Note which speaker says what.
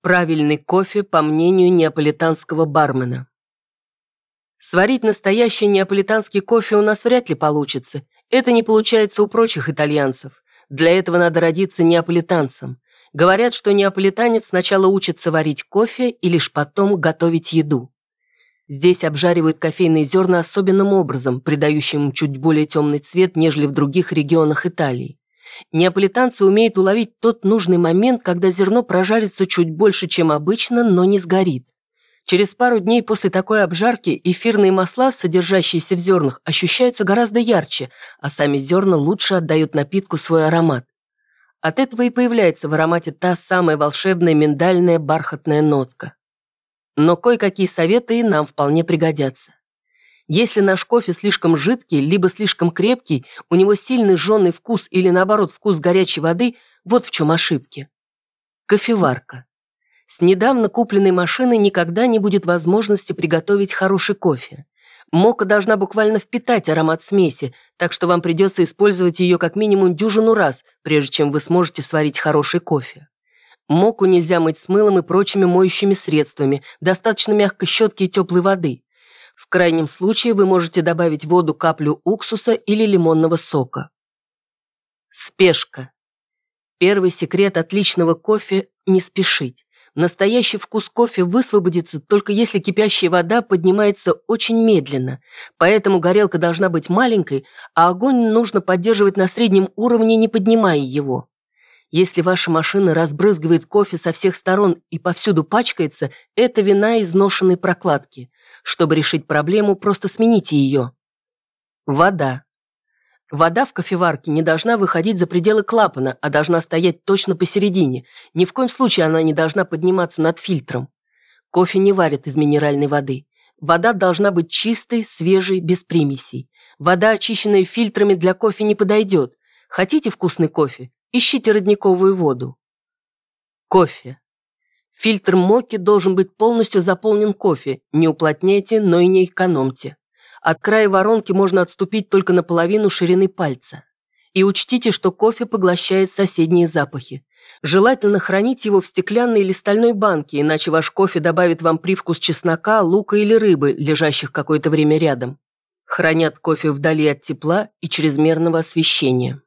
Speaker 1: Правильный кофе, по мнению неаполитанского бармена. Сварить настоящий неаполитанский кофе у нас вряд ли получится. Это не получается у прочих итальянцев. Для этого надо родиться неаполитанцем. Говорят, что неаполитанец сначала учится варить кофе и лишь потом готовить еду. Здесь обжаривают кофейные зерна особенным образом, придающим им чуть более темный цвет, нежели в других регионах Италии. Неаполитанцы умеют уловить тот нужный момент, когда зерно прожарится чуть больше, чем обычно, но не сгорит. Через пару дней после такой обжарки эфирные масла, содержащиеся в зернах, ощущаются гораздо ярче, а сами зерна лучше отдают напитку свой аромат. От этого и появляется в аромате та самая волшебная миндальная бархатная нотка. Но кое-какие советы и нам вполне пригодятся. Если наш кофе слишком жидкий, либо слишком крепкий, у него сильный жженый вкус или наоборот вкус горячей воды, вот в чем ошибки. Кофеварка. С недавно купленной машины никогда не будет возможности приготовить хороший кофе. Мока должна буквально впитать аромат смеси, так что вам придется использовать ее как минимум дюжину раз, прежде чем вы сможете сварить хороший кофе. Моку нельзя мыть с мылом и прочими моющими средствами, достаточно мягкой щетки и теплой воды. В крайнем случае вы можете добавить в воду каплю уксуса или лимонного сока. Спешка. Первый секрет отличного кофе – не спешить. Настоящий вкус кофе высвободится только если кипящая вода поднимается очень медленно, поэтому горелка должна быть маленькой, а огонь нужно поддерживать на среднем уровне, не поднимая его. Если ваша машина разбрызгивает кофе со всех сторон и повсюду пачкается, это вина изношенной прокладки. Чтобы решить проблему, просто смените ее. Вода. Вода в кофеварке не должна выходить за пределы клапана, а должна стоять точно посередине. Ни в коем случае она не должна подниматься над фильтром. Кофе не варят из минеральной воды. Вода должна быть чистой, свежей, без примесей. Вода, очищенная фильтрами, для кофе не подойдет. Хотите вкусный кофе? Ищите родниковую воду. Кофе. Фильтр моки должен быть полностью заполнен кофе. Не уплотняйте, но и не экономьте. От края воронки можно отступить только наполовину ширины пальца. И учтите, что кофе поглощает соседние запахи. Желательно хранить его в стеклянной или стальной банке, иначе ваш кофе добавит вам привкус чеснока, лука или рыбы, лежащих какое-то время рядом. Хранят кофе вдали от тепла и чрезмерного освещения.